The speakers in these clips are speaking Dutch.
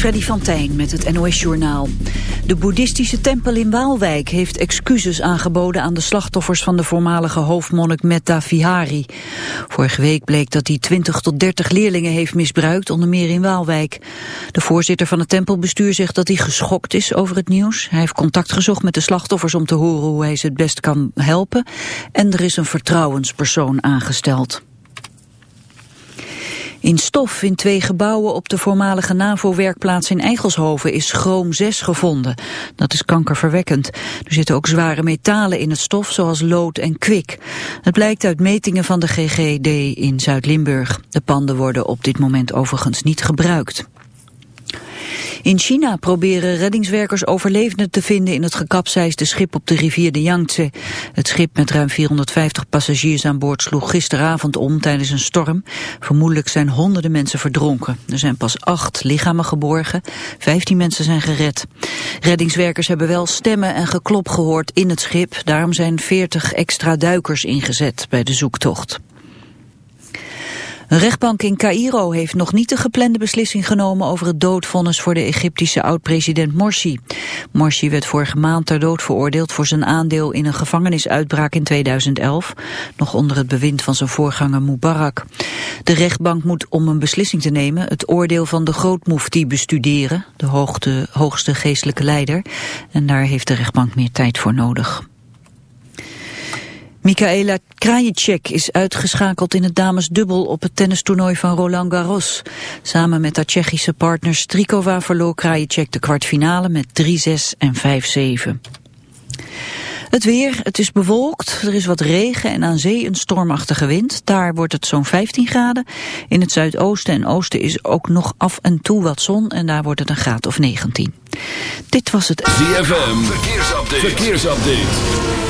Freddy van Tijn met het NOS-journaal. De boeddhistische tempel in Waalwijk heeft excuses aangeboden aan de slachtoffers van de voormalige hoofdmonnik Metta Vihari. Vorige week bleek dat hij 20 tot 30 leerlingen heeft misbruikt, onder meer in Waalwijk. De voorzitter van het tempelbestuur zegt dat hij geschokt is over het nieuws. Hij heeft contact gezocht met de slachtoffers om te horen hoe hij ze het best kan helpen. En er is een vertrouwenspersoon aangesteld. In stof in twee gebouwen op de voormalige NAVO-werkplaats in Eigelshoven is chroom 6 gevonden. Dat is kankerverwekkend. Er zitten ook zware metalen in het stof, zoals lood en kwik. Het blijkt uit metingen van de GGD in Zuid-Limburg. De panden worden op dit moment overigens niet gebruikt. In China proberen reddingswerkers overlevenden te vinden in het gekapseisde schip op de rivier de Yangtze. Het schip met ruim 450 passagiers aan boord sloeg gisteravond om tijdens een storm. Vermoedelijk zijn honderden mensen verdronken. Er zijn pas acht lichamen geborgen, 15 mensen zijn gered. Reddingswerkers hebben wel stemmen en geklop gehoord in het schip. Daarom zijn 40 extra duikers ingezet bij de zoektocht. Een rechtbank in Cairo heeft nog niet de geplande beslissing genomen over het doodvonnis voor de Egyptische oud-president Morsi. Morsi werd vorige maand ter dood veroordeeld voor zijn aandeel in een gevangenisuitbraak in 2011, nog onder het bewind van zijn voorganger Mubarak. De rechtbank moet om een beslissing te nemen het oordeel van de grootmoefti bestuderen, de hoogste geestelijke leider, en daar heeft de rechtbank meer tijd voor nodig. Michaela Krajicek is uitgeschakeld in het damesdubbel op het tennistoernooi van Roland Garros. Samen met haar Tsjechische partner Strikova verloor Krajicek de kwartfinale met 3-6 en 5-7. Het weer, het is bewolkt, er is wat regen en aan zee een stormachtige wind. Daar wordt het zo'n 15 graden. In het zuidoosten en oosten is ook nog af en toe wat zon en daar wordt het een graad of 19. Dit was het... ZFM, verkeersupdate. verkeersupdate.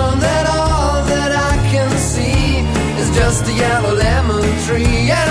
the yellow lemon tree. And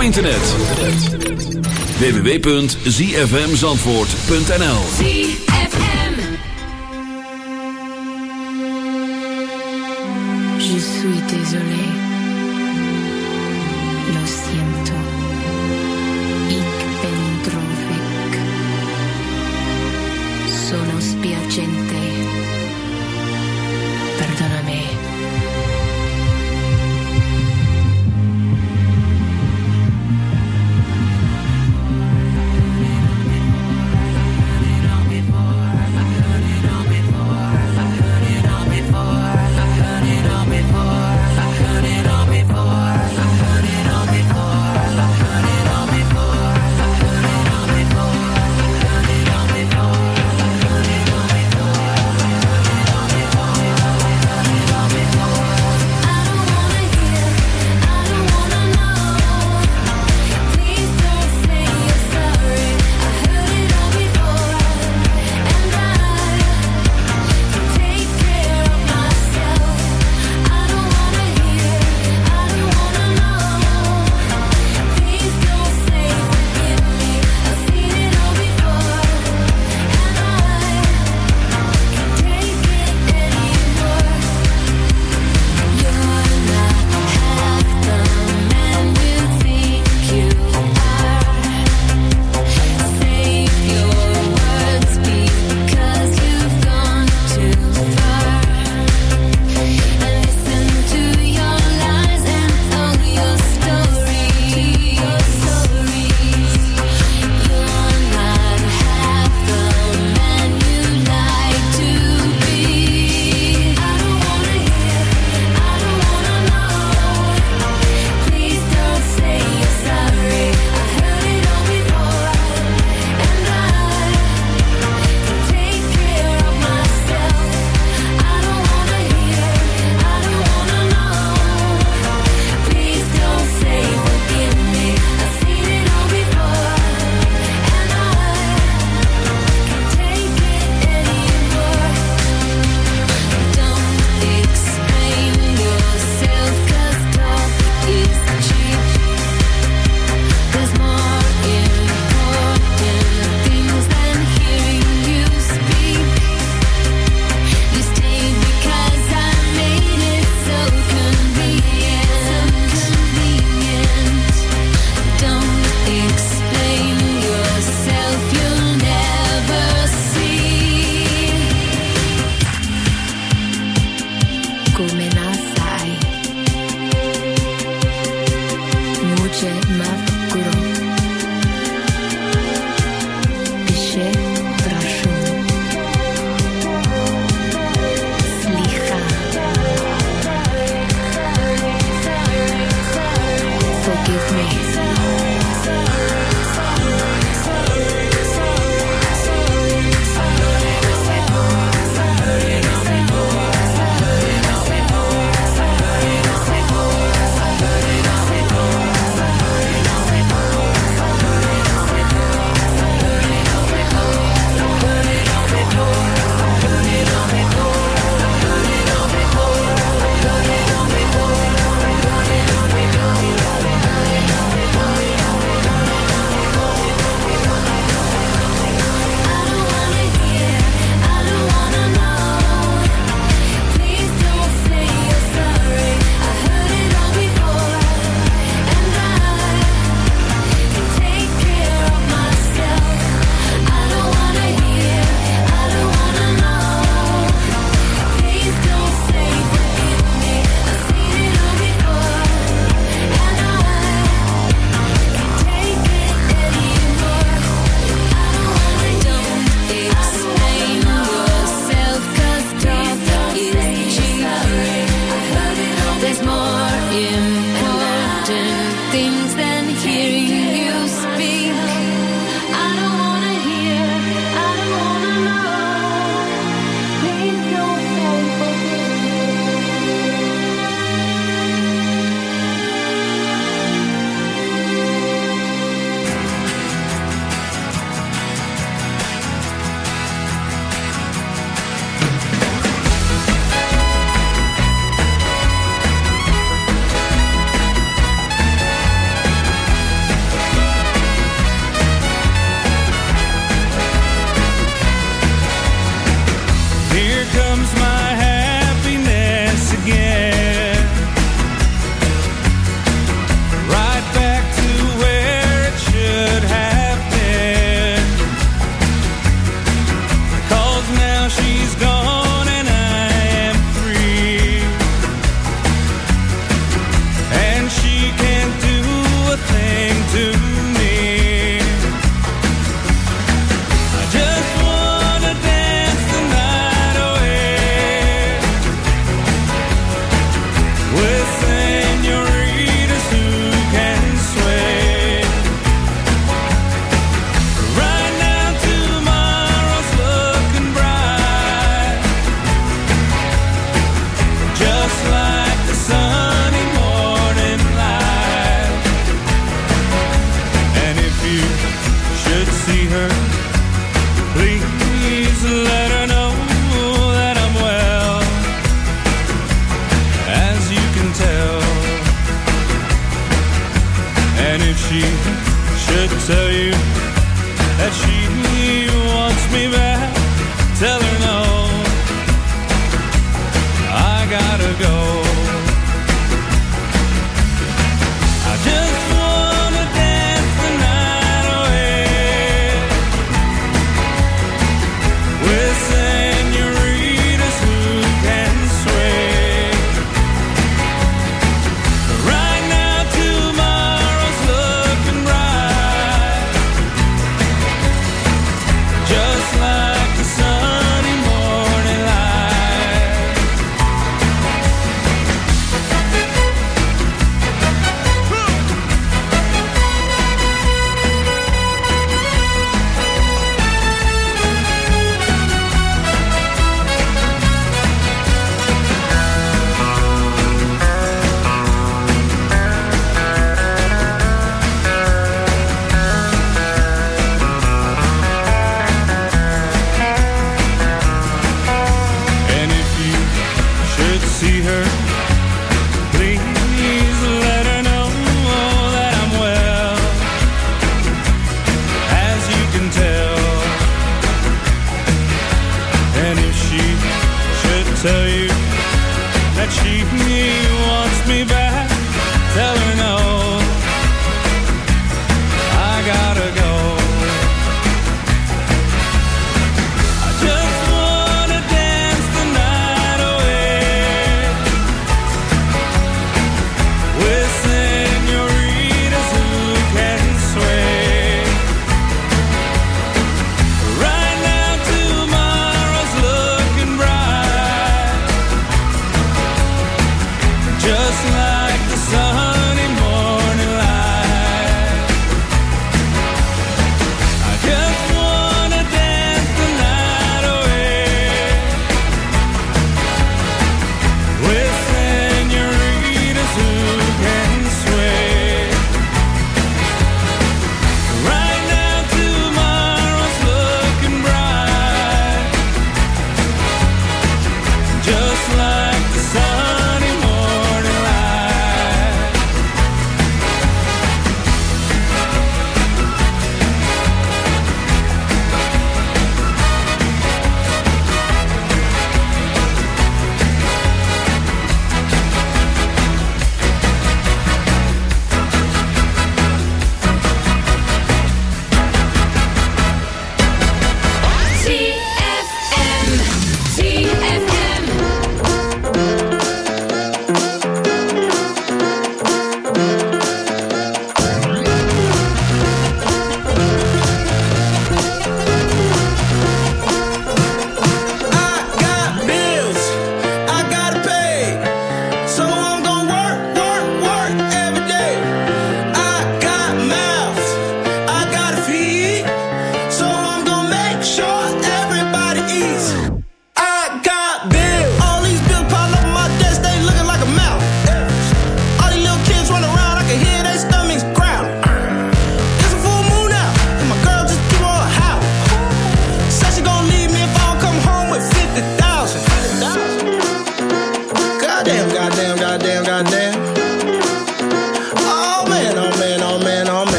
op internet. www.zfmzandvoort.nl Je suis désolé. Lo siento. Ik ben dronken. Sono spiacente.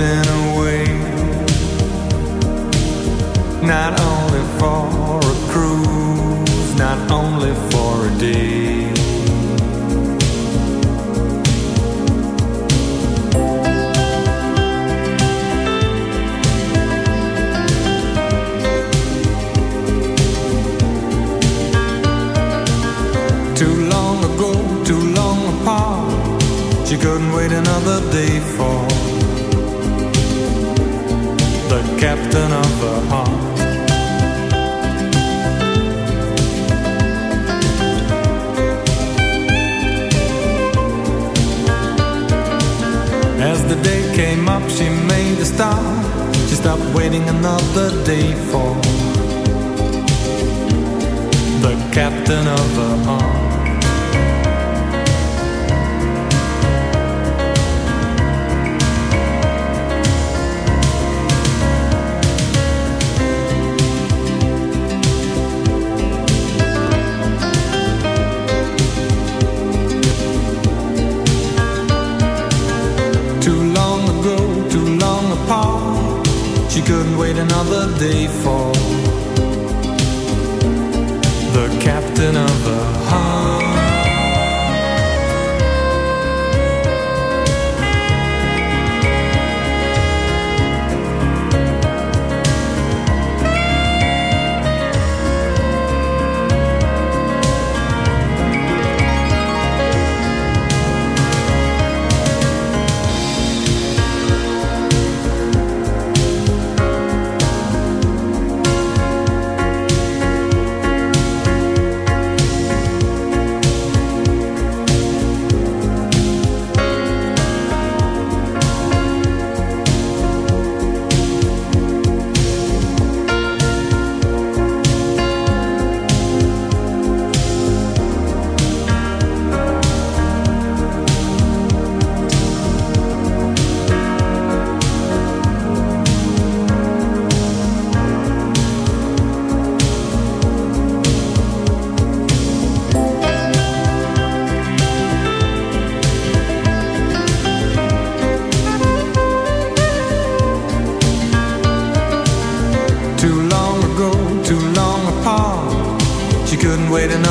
drifting away Not only for a cruise, not only for a day.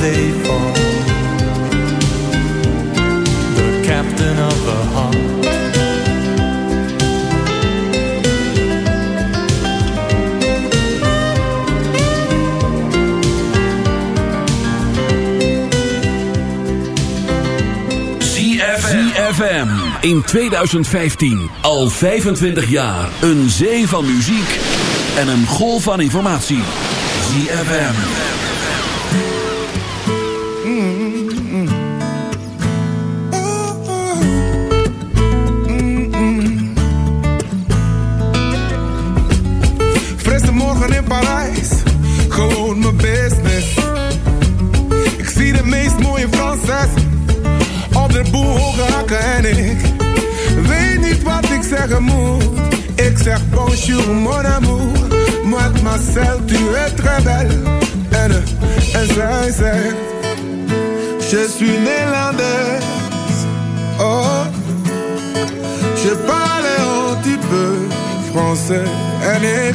Day for the captain of her heart. ZFM in 2015 al 25 jaar een zee van muziek en een golf van informatie. ZFM. Zeg bonjour mon amour, mademoiselle tu es très belle. En, eh, en zij zegt, je suis Nederlands. Oh, je parle un petit peu français. En ik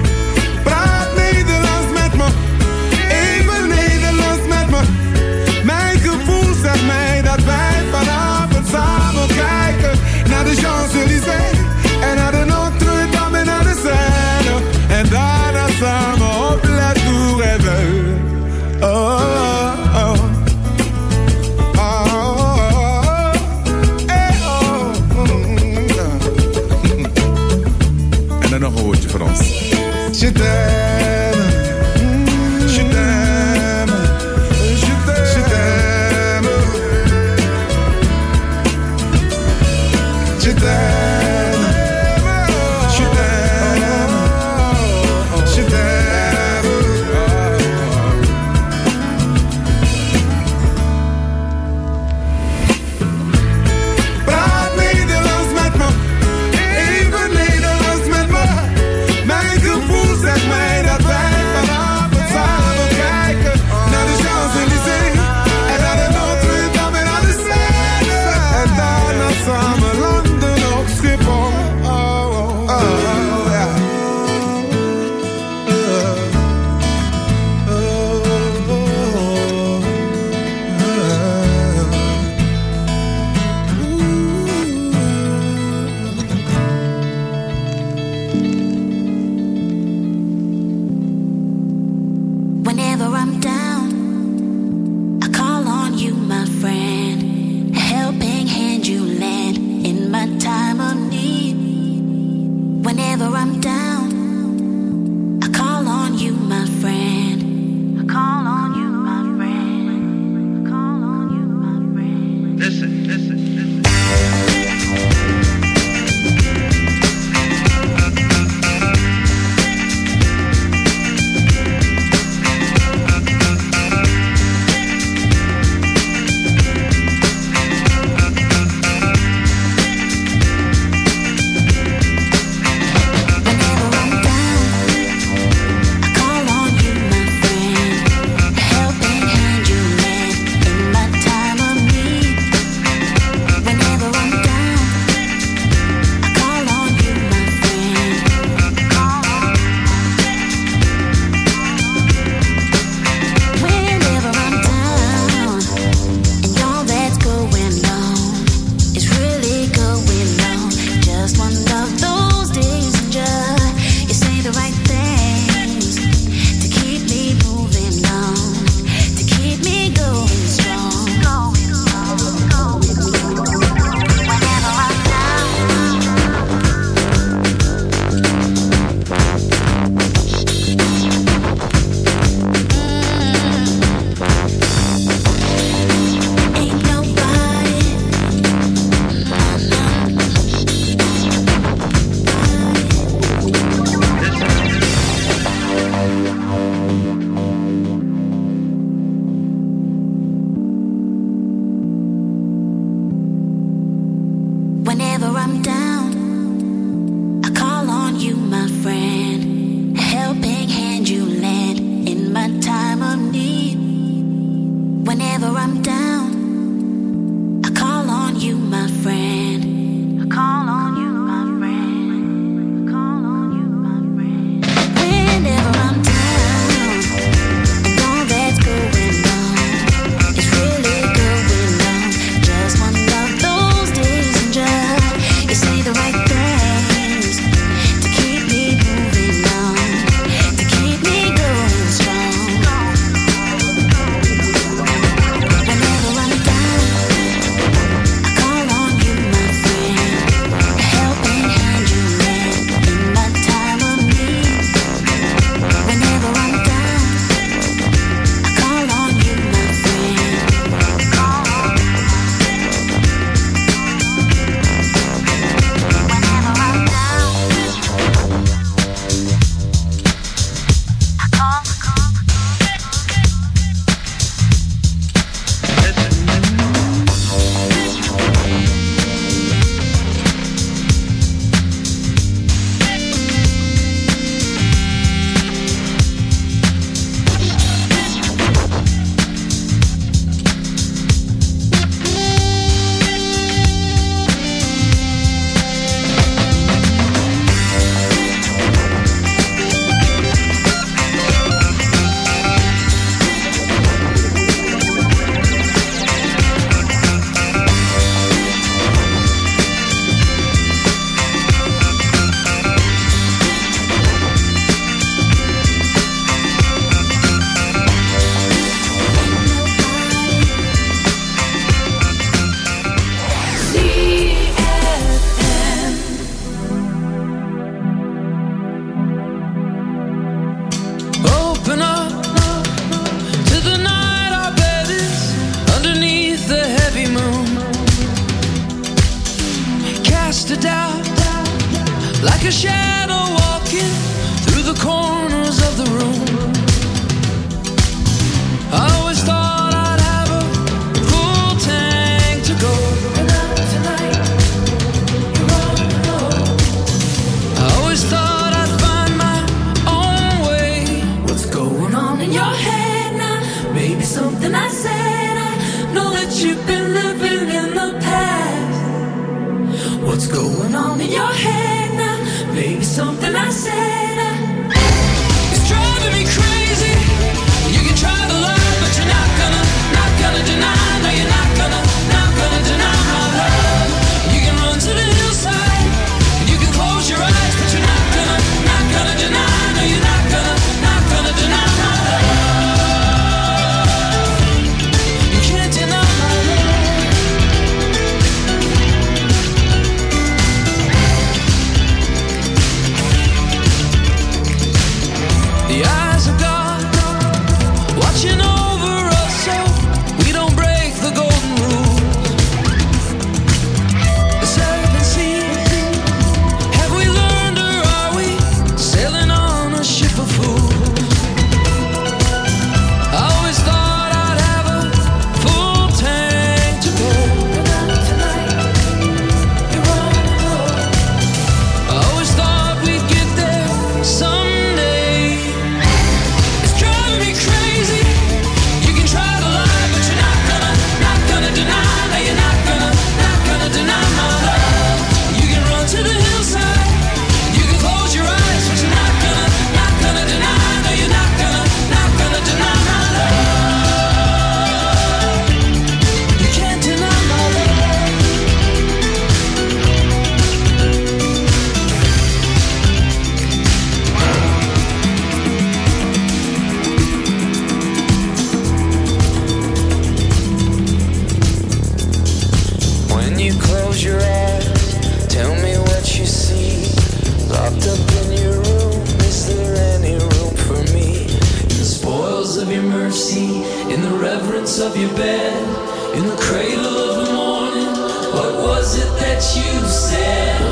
comforts of your bed in the cradle of the morning. What was it that you said?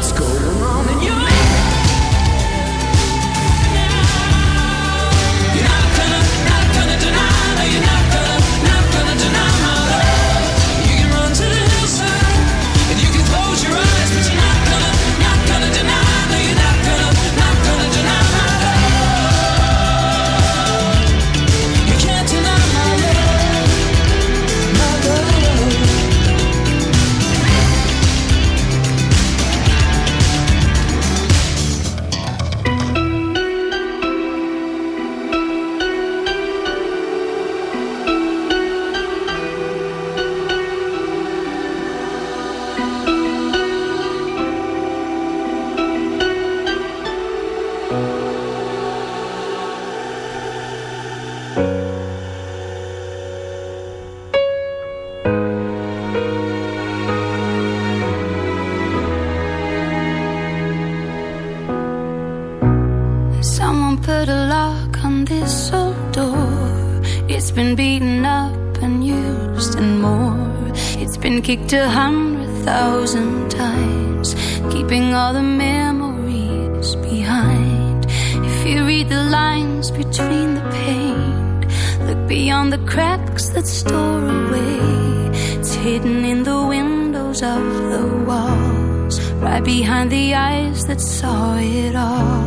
it all.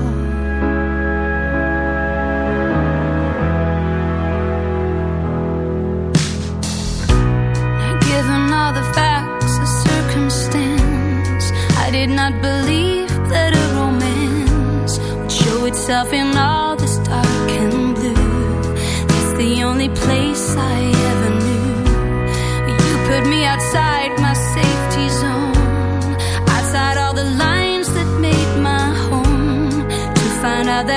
Given all the facts and circumstance, I did not believe that a romance would show itself in